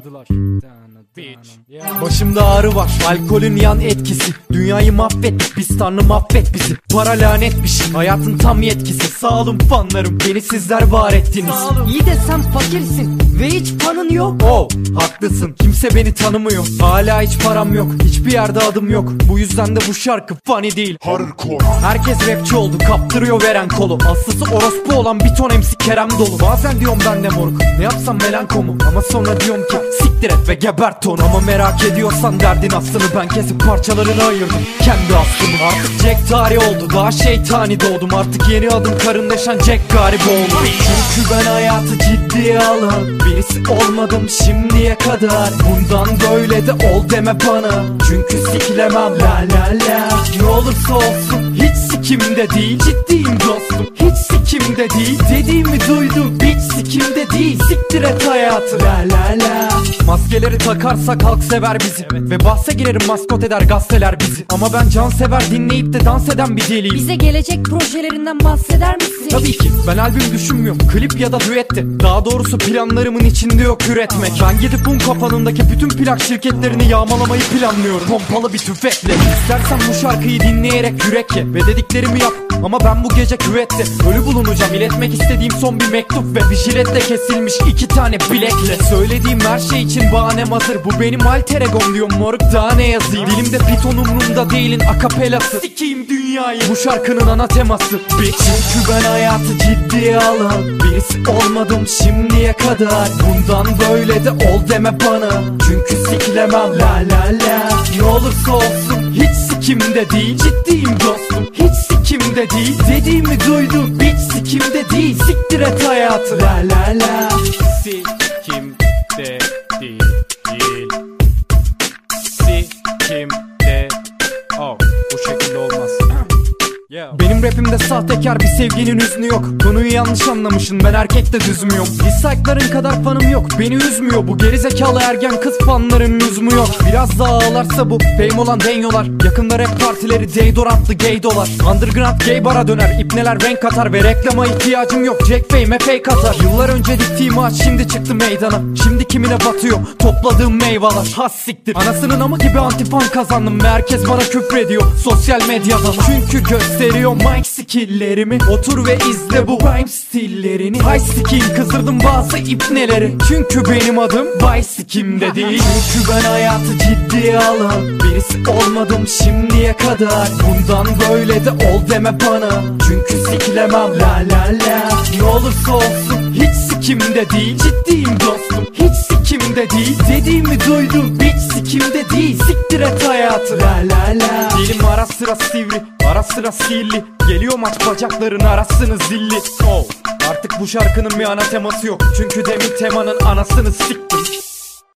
çıkardılar. Zararı var Alkolün yan etkisi. Dünyayı mahvettik biz tanrı mahvet bizi. Para lanetmiş hayatın tam yetkisi. Sağ olun fanlarım beni sizler var ettiniz. İyi de sen fakirsin ve hiç panın yok. Oh haklısın kimse beni tanımıyor. Hala hiç param yok hiçbir yerde adım yok. Bu yüzden de bu şarkı funny değil. Hardcore. Herkes rapçi oldu kaptırıyor veren kolu. Aslısı orospu olan bir ton MC Kerem dolu. Bazen diyorum ben de moruk ne yapsam melankomu? Ama sonra diyorum ki siktir et ve gebert onu Ama merak ediyorsan derdin aslını ben kesip parçalarını ayırdım. Kendi aslımı artık Jack tarih oldu. Daha şeytani doğdum. Artık yeni adım karındaşan Jack garibi oldu. Çünkü ben hayatı ciddiye alan Birisi olmadım şimdiye kadar. Bundan böyle de ol deme bana. Çünkü sikilemem la la la. Ne olursa olsun hiç sikimde değil. Ciddiyim dostum. Hiç sikimde değil. Dediğimi duydum. Hiç sikimde değil. Siktir et hayatı. La la la Maskeleri takarsak halk sever bizi. Ve bahse girerim maskot eder gazeteler bizi. Ama ben can sever dinleyip de dans eden bir deliyim. Bize gelecek projelerinden bahseder misin? Tabii ki. Ben albüm düşünmüyorum. Klip ya da düette Daha doğrusu planlarımın içinde yok üretmek. Ben gidip un kapanındaki bütün plak şirketlerini yağmalamayı planlıyorum. Pompalı bir tüfekle. İstersen bu şarkıyı dinleyerek yürek ye. Ve dediklerimi yap ama ben bu gece küvette Ölü bulunacağım. İletmek istediğim son bir mektup Ve bir jiletle kesilmiş iki tane bilekle. Söylediğim her şey için bahanem hazır. Bu benim alter egom diyorum moruk. Daha ne yazayım? Dilimde piton umrumda değilin akapelası. Sikiyim dünyayı. Bu şarkının ana teması. Bitch. Çünkü ben hayatı ciddiye alan Birisi olmadım şimdiye kadar. Bundan böyle de ol deme bana. Çünkü sikilemem la la la. Ne olursa olsun hiç sikimde değil Ciddiyim dostum hiç sikimde değil. Dediğimi duydum hiç sikimde değil. Siktir et hayatı. La la la. Sikimde değil benim rapimde sahtekar bir sevginin hüznü yok. Konuyu yanlış anlamışsın ben erkek de düzmüyorum Dislike'ların kadar fanım yok beni üzmüyor. Bu gerizekalı ergen kız fanların yok. Biraz daha ağlarsa bu fame olan denyolar. Yakında rap partileri deodorantlı gay dolar. Underground gay bara döner ipneler renk katar Ve reklama ihtiyacım yok. Jack Fame fake atar. Yıllar önce diktiğim ağaç şimdi çıktı meydana. Şimdi kimine batıyor topladığım meyveler. Has siktir. Anasının ama gibi antifan kazandım Ve herkes bana küfür sosyal medyada. Çünkü gösteriyor mic skilllerimi. Otur ve izle bu rhyme stillerini. High skin kızdırdım bazı ipneleri. Çünkü benim adım Sikim'de değil Çünkü ben hayatı ciddiye alan Birisi olmadım şimdiye kadar. Bundan böyle de ol deme bana. Çünkü sikilemem la la la. Ne olursa olsun hiç sikimde değil Ciddiyim dostum. Hiç sikimde değil Dediğimi duydum hiç sikimde değil. Siktir et hayatı. La la la. Dilim ara sıra sivri ara sıra sihirli. Geliyor maç bacakların arasını zilli. Oh Artık bu şarkının bir ana teması yok. Çünkü demin temanın anasını siktim